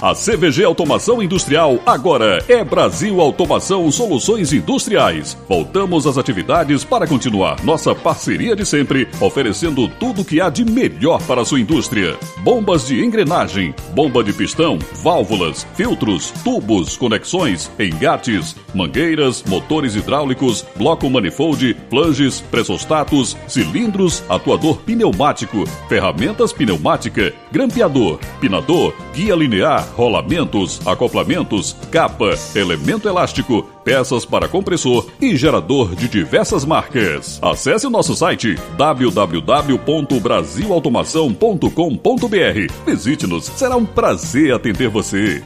A CVG Automação Industrial agora é Brasil Automação Soluções Industriais. Voltamos às atividades para continuar nossa parceria de sempre, oferecendo tudo o que há de melhor para a sua indústria. Bombas de engrenagem, bomba de pistão, válvulas, filtros, tubos, conexões, engates, mangueiras, motores hidráulicos, bloco manifold, flanges, pressostatos, cilindros, atuador pneumático, ferramentas pneumática, grampeador, pinador, guia linear, rolamentos, acoplamentos, capa, elemento elástico, peças para compressor e gerador de diversas marcas. Acesse o nosso site www.brasilautomação.com.br. Visite-nos, será um prazer atender você.